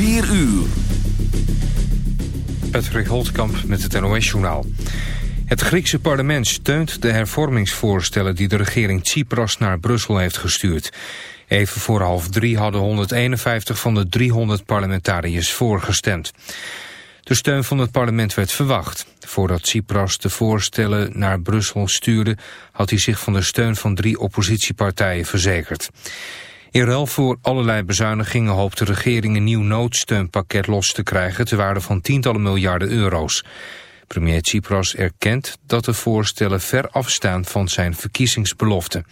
4 uur. Patrick Holtkamp met het NOS-journaal. Het Griekse parlement steunt de hervormingsvoorstellen... die de regering Tsipras naar Brussel heeft gestuurd. Even voor half drie hadden 151 van de 300 parlementariërs voorgestemd. De steun van het parlement werd verwacht. Voordat Tsipras de voorstellen naar Brussel stuurde... had hij zich van de steun van drie oppositiepartijen verzekerd. In ruil voor allerlei bezuinigingen hoopt de regering een nieuw noodsteunpakket los te krijgen... ter waarde van tientallen miljarden euro's. Premier Tsipras erkent dat de voorstellen ver afstaan van zijn verkiezingsbelofte.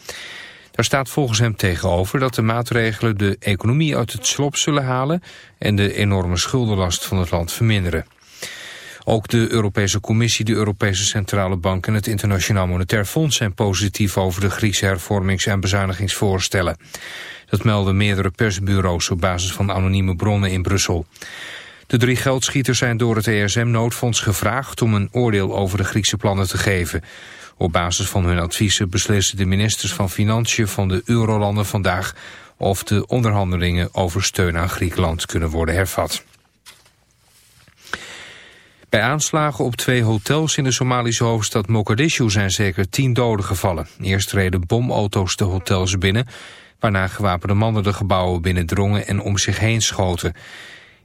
Daar staat volgens hem tegenover dat de maatregelen de economie uit het slop zullen halen en de enorme schuldenlast van het land verminderen. Ook de Europese Commissie, de Europese Centrale Bank en het Internationaal Monetair Fonds zijn positief over de Griekse hervormings- en bezuinigingsvoorstellen. Dat melden meerdere persbureaus op basis van anonieme bronnen in Brussel. De drie geldschieters zijn door het ESM-noodfonds gevraagd om een oordeel over de Griekse plannen te geven. Op basis van hun adviezen beslissen de ministers van Financiën van de Eurolanden vandaag of de onderhandelingen over steun aan Griekenland kunnen worden hervat. Bij aanslagen op twee hotels in de Somalische hoofdstad Mogadishu zijn zeker tien doden gevallen. Eerst reden bomauto's de hotels binnen, waarna gewapende mannen de gebouwen binnendrongen en om zich heen schoten.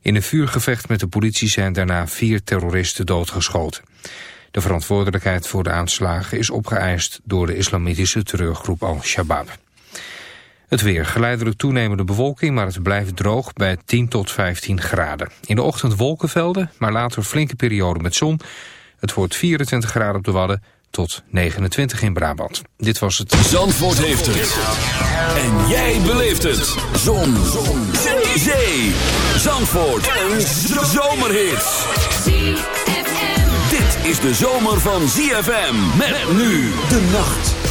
In een vuurgevecht met de politie zijn daarna vier terroristen doodgeschoten. De verantwoordelijkheid voor de aanslagen is opgeëist door de islamitische terreurgroep Al-Shabaab. Het weer. Geleidelijk toenemende bewolking, maar het blijft droog bij 10 tot 15 graden. In de ochtend wolkenvelden, maar later flinke periode met zon. Het wordt 24 graden op de Wadden tot 29 in Brabant. Dit was het... Zandvoort heeft het. En jij beleeft het. Zon. zon. Zee. Zee. Zandvoort. Een zomerhit. Dit is de zomer van ZFM. Met nu de nacht.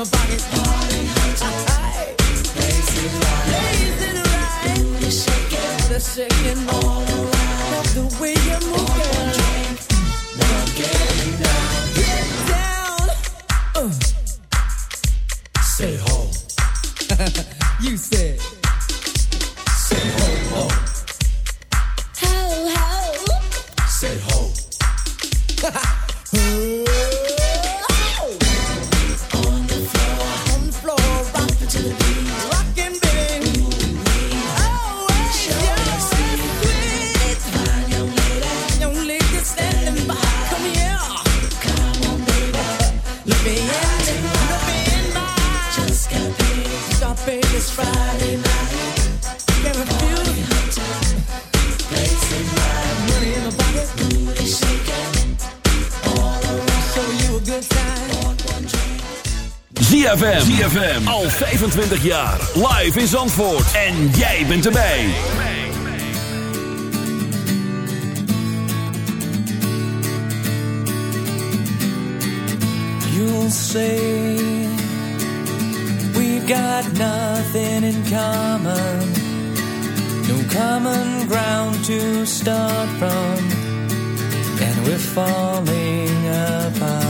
my body's Body right. 25 jaar. Live in Zandvoort. En jij bent erbij. You'll say We've got nothing in common No common ground to start from And we're falling apart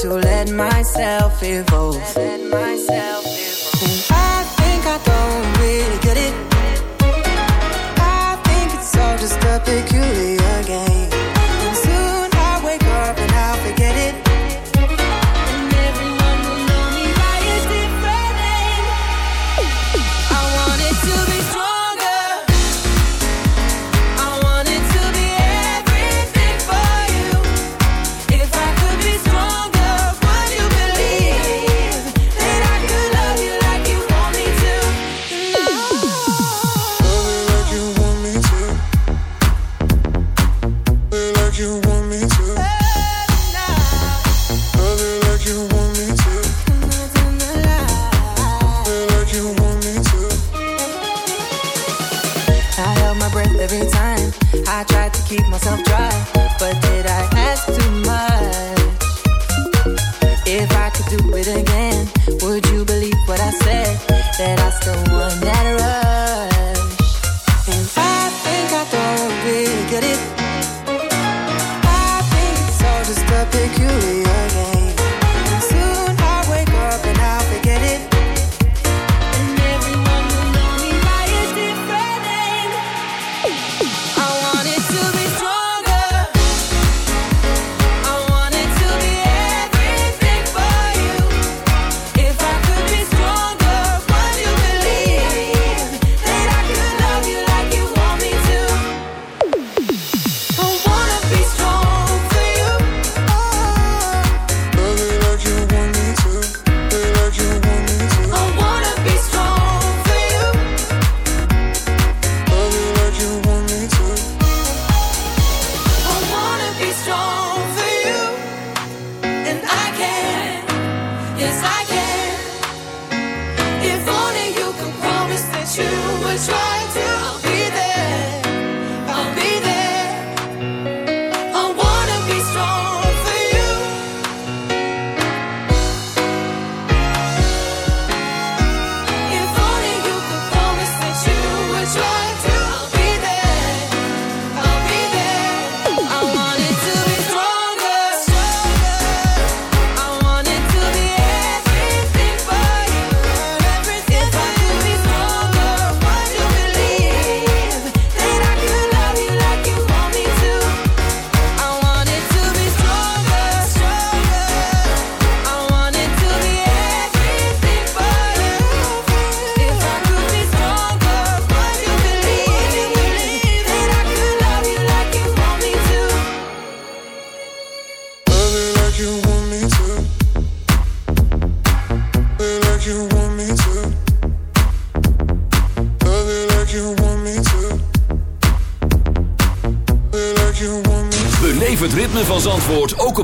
to let myself evolve. Let myself evolve. I think I don't really get it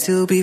to be